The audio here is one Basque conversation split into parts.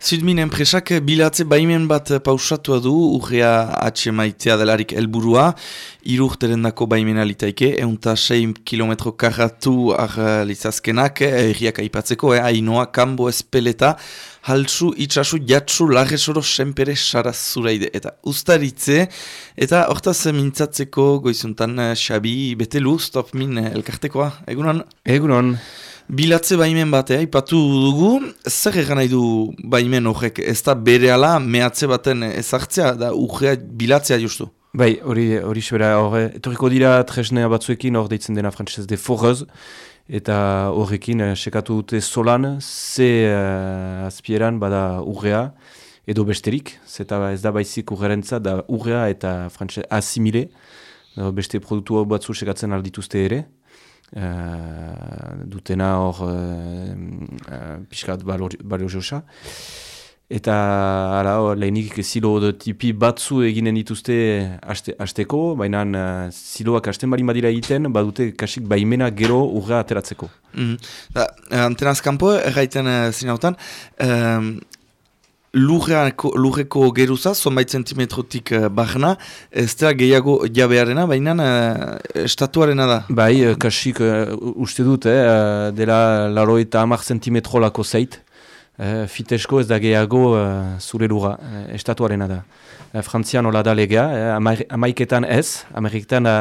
Zidmin enpresak bilatze baimen bat pausatua du urrea atxe maitea delarik helburua irurteren dako baimena litaike, eunta 6 kilometro karratu lizazkenak, erriak aipatzeko, eh, ainoa, kanbo, espeleta, haltsu, itxasu, jatsu, lagesoro, senpere, sarazuraide, eta ustaritze, eta hortaz mintzatzeko goizuntan Xabi Betelu, stop min elkartekoa, egunon? Egunon. Bilatze baimen batea, ipatu dugu, zer egan nahi du baimen horrek, ez da bere ala mehatze baten ezartzea, da urrea bilatzea justu? Bai, hori hori sebera, horre, etoriko dira tresnea batzuekin, hor deitzen dena frantzesez de forrez, eta horrekin eh, sekatu dute solan, ze uh, azpieran bada urrea, edo besterik, zeta ez da baizik urgerentza, da urrea eta frantzesez asimile, beste produktu batzu sekatzen aldituzte ere, uh, dutena hor uh, uh, pixkat balio josa. Eta ara, lehenik zilo tipi batzu eginen dituzte hasteko, baina uh, ziloak hasten bari madira egiten, badute kasik baimena gero urra ateratzeko. Mm -hmm. Antenaz kanpo, erraiten uh, zinautan, lurreko geruza, zonbait zentimetrotik uh, barna, ez da gehiago jabearena, baina uh, estatuarena da. Bai, uh, kasik uste dut, eh, dela laro eta amak zentimetro lako zeit, uh, fitesko ez da gehiago uh, zure lurra, uh, estatuarena da. Uh, Frantzian hola da legea, uh, amaiketan ez, ameriketan uh,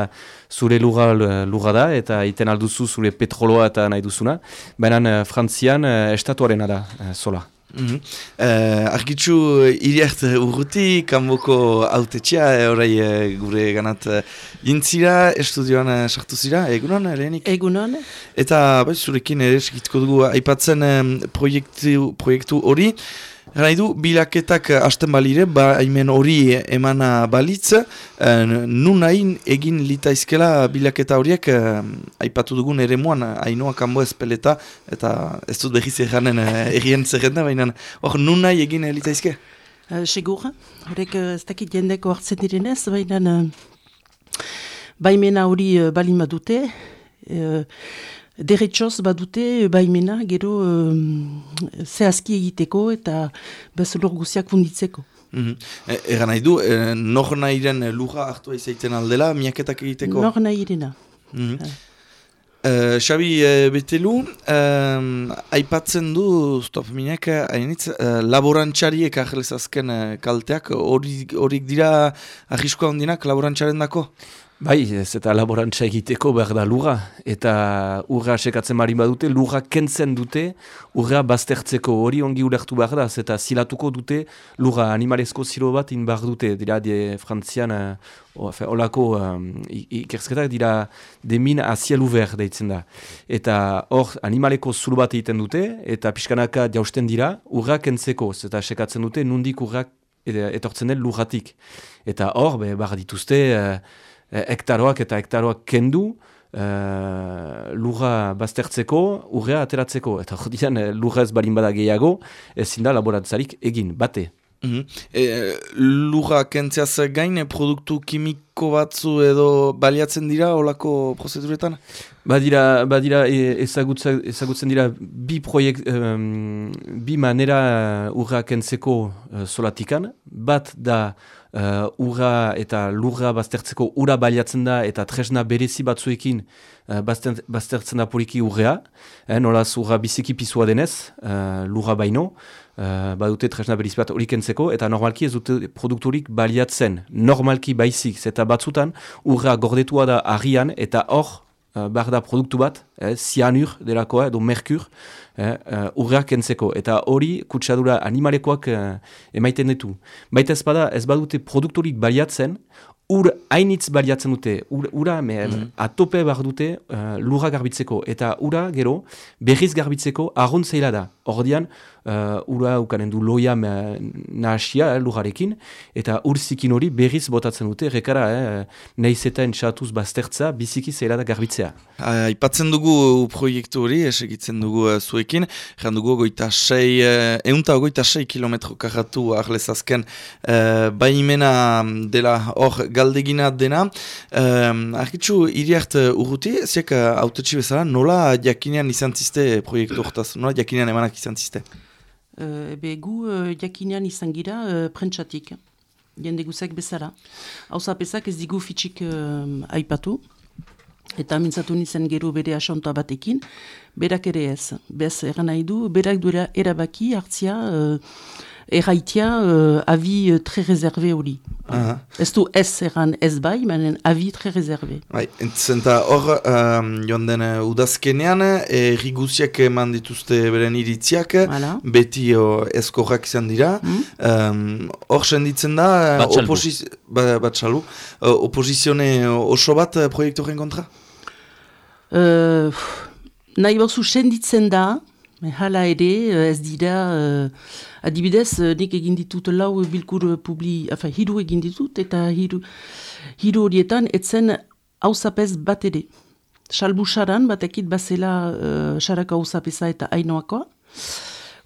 zure lurra lurra da, eta iten alduzu zure petroloa eta nahi duzuna, baina uh, Frantzian uh, estatuarena da, uh, sola. Mm -hmm. uh, Argitzu iriart urruti, kanboko autetxea, eh, orai uh, gure ganat uh, jintzira, estudioan uh, sartu zira, egunon, lehenik? Egunon. Eta, bai, zurekin ere, segitko dugu, aipatzen um, proiektu, proiektu hori, Gara du, bilaketak hasten balire, ba, hemen hori emana balitz, eh, nun hain egin litaizkela bilaketa horiek, eh, aipatu dugun ere muan, hainoa kanbo ezpeleta, eta ez dut behiz eganen eh, egien zerrenda, baina hor nun nahi egin litaizke? Uh, Segur, horrek ez dakit jendeko hartzen direnez, baina uh, baimena hori uh, balima dute, uh, Deretsoz badute baimena gero uh, zehazki egiteko eta bezalor guziak funditzeko. Mm -hmm. e, Egan nahi du, e, nor nahi den luja hartua izaiten aldela, miaketak egiteko? Nor nahi irena. Mm -hmm. Uh, Xabi uh, Betelu, aipatzen du, stop minek, hainitz, uh, laborantxariek ahlezazken uh, kalteak, horik dira ahiskoa hondinak laborantxaren dako? Bai, ez eta laborantza egiteko behar da lura, eta urra sekatzen marin badute, lura kentzen dute, urra baztertzeko hori ongi ulertu behar da, eta zilatuko dute lura animalezko zilo bat in behar dute, dira de frantzian, uh, olako um, ikersketak dira demin azielu behar deitzen da. Eta hor animaleko zulu bat egiten dute, eta pixkanaka jausten dira, urra kentzeko, eta sekatzen dute, nundik urra etortzen den luratik. Eta hor, behar dituzte, uh, Eh, hektaroak eta hektaroak kendu uh, lurra baztertzeko, urrea ateratzeko. Eta hori dian, eh, lurra ez barin bada gehiago, ezin da laborantzarik egin, bate. Mm -hmm. e, lurra kentziaz gain, produktu kimiko batzu edo baliatzen dira olako prozeduretan? Badira, badira ezagutzen, ezagutzen dira bi proiekt, um, bi manera urra kentzeko uh, solatikan. Bat da uh, ura eta lurra baztertzeko ura baliatzen da eta tresna berezi batzuekin uh, baztertzen da poliki urrea. Eh, nolaz urra biziki pizua denez, uh, lurra baino. Uh, badute tresna berezi bat horik entzeko eta normalki ez dute produkturik baliatzen. Normalki baizik, eta batzutan urra gordetua da arian eta hor uh, behar da produktu bat, eh, zianur delakoa edo merkur, eh, uh, urrak entzeko. Eta hori kutsadura animalekoak uh, emaiten ditu. Baita ez bada ez badute produkturik baliatzen, ur hainitz baliatzen dute, ur, ura me, mm atope behar dute uh, lurra garbitzeko. Eta ura gero berriz garbitzeko arruntzeila da. Ordian, uh, ura ukanen du loia nahasia eh, lujarekin, eta ur zikin hori berriz botatzen dute, rekara, eh, nahiz eta entxatuz baztertza, biziki zela da garbitzea. Aipatzen dugu proiektu hori, esegitzen dugu uh, zuekin, jan dugu goita sei, eunta goita sei kilometro karratu ahlezazken uh, baimena dela hor galdegina dena. Uh, Arkitzu, iriart urruti, ziak uh, bezala, nola jakinean izan ziste proiektu hortaz, nola jakinean emanak izan ziste? Uh, ebe gu uh, jakinean izan gira uh, prentsatik, jende guzek bezala. Hau zapezak ez digu fitxik uh, aipatu, eta mintzatu nintzen gero bere asonta batekin, berak ere ez. Bez, eran nahi du, berak duela erabaki hartzia, uh, erraitia uh, avi uh, tre rezerve hori. Aha. Ez du ez eran ez bai, manen avi tre rezerve. Bai, entzen eta hor, um, joan den uh, udazkenean, erri guziak eman dituzte beren iritziak, Hala. beti uh, eskorrak izan dira. Mm? Um, Hor senditzen da, uh, Batxalbu. oposi- ba, batxalu, uh, oso bat uh, proiektu horren kontra? Uh, nahi bauzu senditzen da, hala ere, uh, ez dira, uh, adibidez, uh, nik egin ditut lau bilkur publi, afa, hiru egin ditut, eta hiru, hiru horietan, etzen hauzapez bat ere. Salbu saran, batekit bazela uh, saraka hauzapeza eta ainoakoa,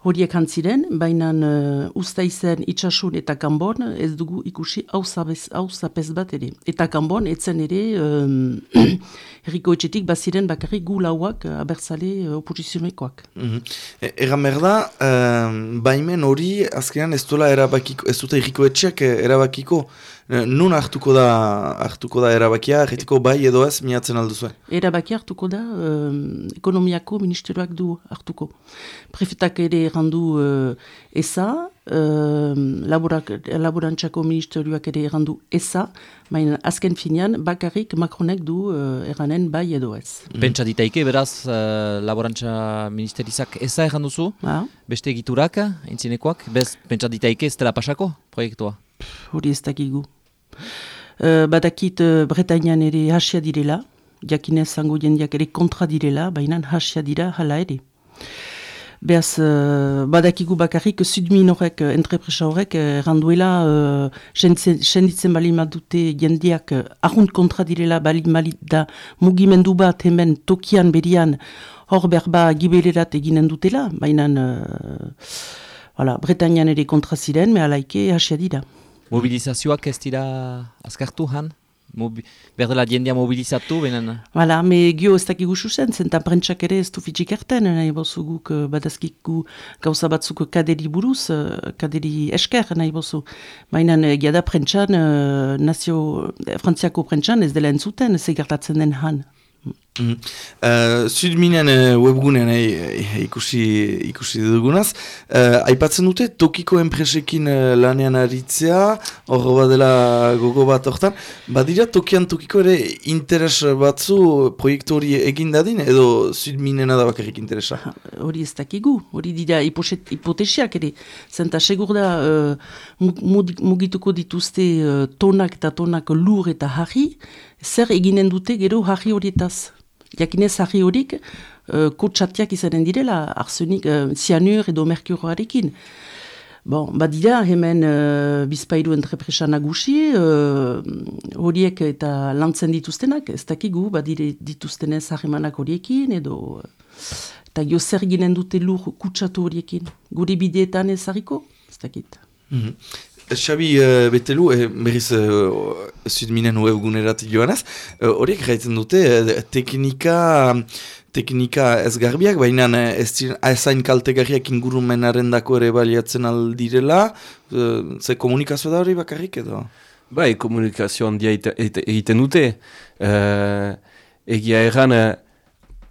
horiek antziren, baina uh, usta izen itxasun eta kanbon ez dugu ikusi hauzapez bat ere. Eta kanbon etzen ere um, herriko etxetik baziren bakarrik gu lauak uh, abertzale uh, oposizionekoak. Mhm. E, Egan behar da, um, baimen hori azkenean ez erabakiko, ez dute erriko etxeak eh, erabakiko. Eh, Nun hartuko da, hartuko da erabakia, erretiko bai edo ez miatzen alduzue. Erabaki hartuko da, um, ekonomiako ministerioak du hartuko. Prefetak ere errandu uh, eza, um, laborak, laborantxako ministerioak ere errandu eza, baina azken finean bakarrik Macronek du uh, erranen bai edo ez. Pentsa ditaike, beraz, uh, laborantza ministerizak eza erran duzu, Ba, beste egiturak, intzinekoak, bez, pentsa ditaike ez dela pasako, proiektua. Hori ez dakigu. Uh, badakit uh, Bretañan ere hasia direla, jakinez zango jendeak ere kontra direla, baina hasia dira hala ere. Beaz, uh, badakigu bakarrik, Sudmin horrek, entrepresa horrek, uh, randuela, uh, senditzen, bali dute jendeak uh, ahunt kontra direla bali da mugimendu bat hemen tokian berian hor berba gibelerat eginen dutela, baina uh, voilà, Bretañan ere kontra ziren, me alaike hasia dira. Mobilizazioak ez dira azkartu han? Mobi Berdela jendea mobilizatu, benen... Hala, me gio ez dakigu susen, zenta prentsak ere ez du fitxik erten, nahi bozu guk eh, badazkiku gauza batzuk kaderi buruz, eh, kaderi esker nahi bozu. Baina egia da prentsan, eh, nazio, eh, frantziako prentsan ez dela entzuten, ez gertatzen den han. Mm. Uh, Sudminen uh, webgunean eh, ikusi, ikusi dugunaz, uh, aipatzen dute tokiko enpresekin uh, lanean aritzea, hor badela gogo bat hortan, badira tokian tokiko ere interes batzu proiektu hori egin dadin, edo Sudminena da bakarrik interesa? Hori ez dakigu, hori dira hiposet- hipotesiak ere. Zenta segur da eh, mudi- mugituko dituzte eh, tonak eta tonak lur eta harri, zer eginen dute gero harri horietaz. Jakinez harri horik uh, kotsatiak izanen direla, arsenik, uh, zianur edo merkuroarekin. Bon, badira hemen uh, bizpairu entrepresa nagusi, uh, horiek eta lantzen dituztenak, ez dakigu, badire dituztenez harremanak horiekin, edo... Eta jo zer ginen dute lur kutsatu horiekin. Gure bideetan ezarriko? Ez dakit. Mm Xabi uh, Betelu, eh, berriz uh, Sudminen webgunerat joanaz, uh, gaitzen dute eh, teknika, teknika ez garbiak, baina eh, ez ezain kaltegarriak ingurumenaren dako ere baliatzen aldirela, uh, ze komunikazio da hori bakarrik edo? Bai, komunikazio handia ite- ite- egiten dute. Uh, egia erran, eh,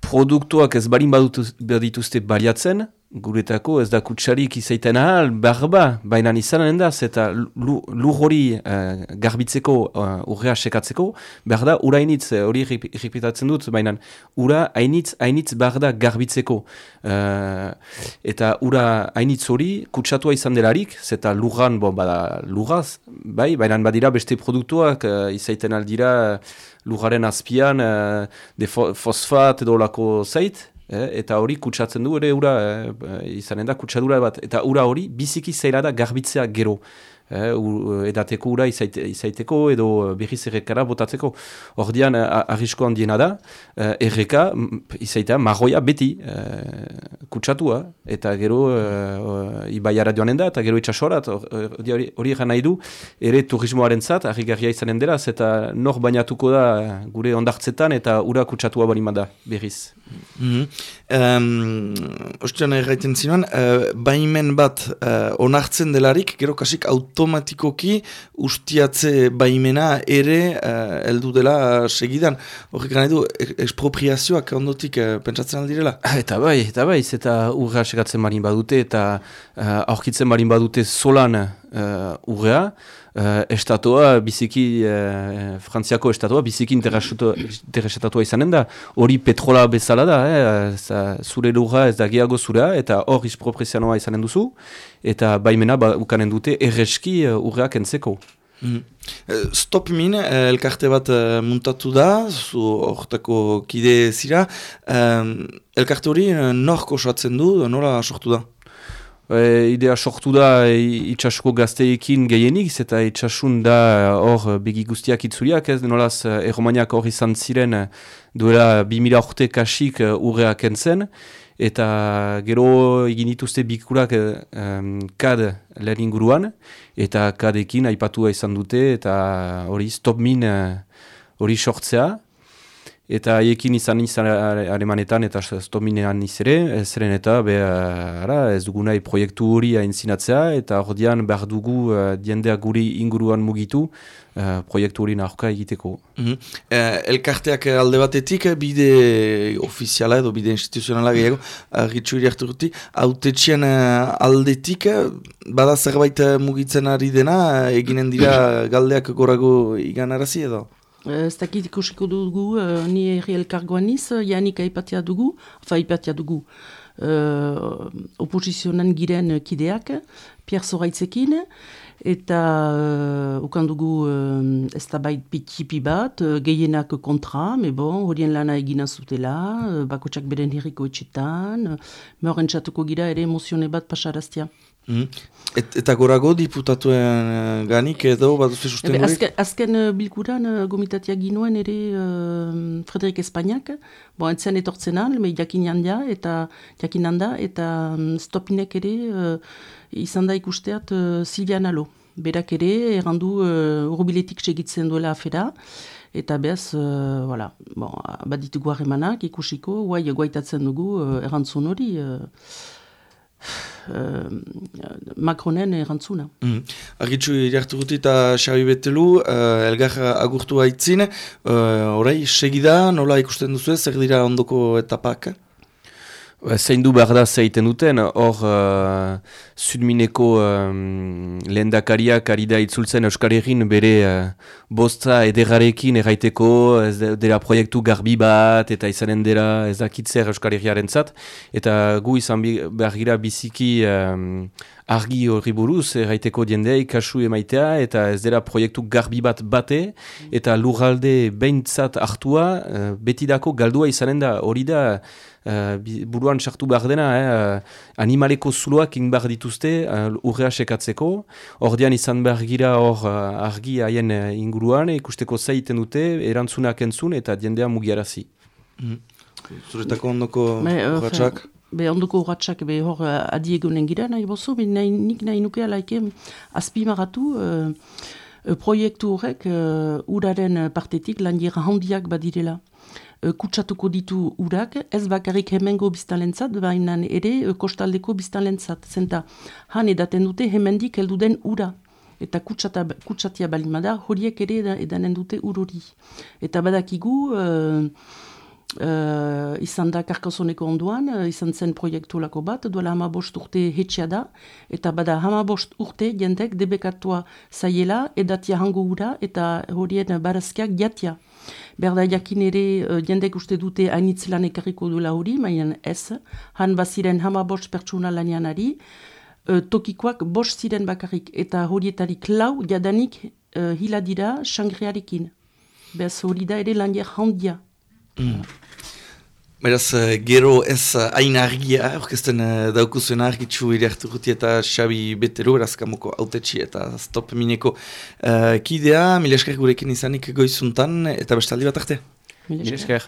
produktuak ez barin badituzte baliatzen, guretako ez da kutsarik izaiten ahal, barba, baina izanen da, eta lu- lur hori eh, garbitzeko, uh, urrea sekatzeko, behar da, ura hainitz, eh, hori irrip- irripetatzen dut, baina ura hainitz, hainitz behar da garbitzeko. Eh, eta ura hainitz hori kutsatua izan delarik, zeta lurran, bon, bada lurraz, bai, baina badira beste produktuak uh, izaiten aldira lurraren azpian uh, de fo fosfat edo lako zait, eta hori kutsatzen du ere ura, eh, izanen da kutsadura bat, eta ura hori biziki zaila da garbitzea gero. Eh, edateko ura izaite, izaiteko edo berriz errekara botatzeko. Ordian arrisko handiena da, uh, erreka izaitea marroia beti uh, kutsatua eta gero uh, ibaiara joanen da eta gero itxasorat hori uh, nahi du ere turismoaren zat, garria izanen dela, eta nor bainatuko da gure ondartzetan eta ura kutsatua bali da berriz. Mm -hmm. um, Ostian erraiten zinuan, uh, baimen bat uh, onartzen delarik, gero kasik automatikoki ustiatze baimena ere uh, eldu dela segidan. Horrek nahi du, espropriazioak ondotik uh, pentsatzen aldirela? Eta bai, eta bai, eta urra segatzen marin badute, eta uh, aurkitzen marin badute solan uh, urrea, uh, estatua biziki, uh, frantziako estatua biziki interesatatua izanen da. Hori petrola bezala da, eh? zure lurra ez da gehiago zurea, eta hor izproprezianoa izanen duzu, eta baimena ba, ukanen dute erreski uh, urreak entzeko. Mm. Stop min, elkarte bat muntatu da, zu horretako kide zira. elkarte hori norko soatzen du, nora sortu da? E, idea sortu da e, itxasuko gazteekin gehienik, eta itxasun da hor begi guztiak itzuriak, ez? Nolaz erromaniak hor izan ziren duela 2000 orte kasik urreak entzen, eta gero egin dituzte bikurak um, kad lehen inguruan, eta kadekin aipatua izan dute, eta hori stop min hori sortzea, eta haiekin izan izan aremanetan eta stominean izere, zeren eta be, ara, ez dugu nahi proiektu hori aintzinatzea eta ordean behar dugu uh, diendeak guri inguruan mugitu uh, proiektu hori nahoka egiteko. Mm -hmm. elkarteak alde batetik, bide ofiziala edo bide instituzionala gehiago, argitzu uh, hartu guti, aldetik, bada zerbait mugitzen ari dena, eginen dira galdeak gorago iganarazi edo? Eh, ez dakit ikusiko dugu, uh, ni erri elkargoan niz, uh, janik aipatia dugu, fa aipatia dugu, uh, oposizionan giren kideak, Pierre Zoraitzekin, eta uh, ukan dugu uh, ez da bait pitipi bat, uh, gehienak kontra, me bon, horien lana egina zutela, uh, bakotsak beren herriko etxetan, uh, me txatuko gira ere emozione bat pasaraztia. Mm. Et, eta gorago diputatuen uh, ganik edo bat duzu susten Azken, azken uh, bilkuran uh, gomitatia ginoen ere uh, Frederik Espainiak, bo entzen etortzen al, me jakin handia eta jakin handa, eta um, stopinek ere uh, izan da ikusteat uh, Silvian Alo. Berak ere, errandu uh, urbiletik segitzen duela afera, eta bez, uh, voilà, bon, bat ditugu harremanak ikusiko, guai guaitatzen dugu uh, errantzun hori, uh, Macronen erantzuna. Mm. Argitzu irartu guti eta Xabi Betelu, uh, elgar agurtu haitzin, uh, orai, segida, nola ikusten duzu ez, zer dira ondoko etapak? Ba, zein du behar da zeiten duten, hor uh, Zudmineko um, lehendakariak ari da itzultzen Euskal Herrin bere uh, bosta ederrarekin erraiteko, ez dira proiektu garbi bat eta izanen dira ez dakitzer zat, eta gu izan behar gira biziki um, argi horri buruz erraiteko diendei kasu emaitea eta ez dira proiektu garbi bat bate eta lurralde behintzat hartua uh, betidako galdua izanen da hori da uh, buruan sartu behar dena, eh, animaleko zuloak inbar dituzte uh, urrea sekatzeko, ordean izan behar gira hor uh, argi haien inguruan, ikusteko zaiten dute, erantzunak entzun eta diendea mugiarazi. Mm. Zuretako ondoko urratxak? Be ondoko urratxak be hor adiegunen gira nahi bozu, be nahi, nik nahi nukea laike azpimaratu uh, proiektu horrek uh, uraren partetik landiera handiak badirela. Eh, kutsatuko ditu urak, ez bakarrik hemengo biztalentzat, baina ere eh, kostaldeko biztalentzat. Zenta, han edaten dute hemendik heldu den ura. Eta kutsata, kutsatia balimada, horiek ere edanen dute urori. Eta badakigu, uh, uh, izan da karkasoneko onduan, izan zen proiektu lako bat, duela hama bost urte hetxea da, eta bada hama bost urte jendek debekatua zaiela, edatia hango ura, eta horien barazkiak jatia. Berda jakin ere uh, jendek uste dute hainitz lan ekarriko duela hori, mainan ez, han baziren hama bost pertsuna lanian ari, uh, tokikoak bost ziren bakarrik, eta horietarik lau jadanik uh, hila dira sangriarekin. Bez hori da ere lanier handia. Mm. Beraz, uh, gero ez uh, hain argia, orkesten uh, daukuzuen argitxu iriartu guti eta Xabi Betero, beraz kamoko autetxi eta stop mineko uh, kidea, mila esker gurekin izanik goizuntan eta bestaldi bat arte. Mila esker.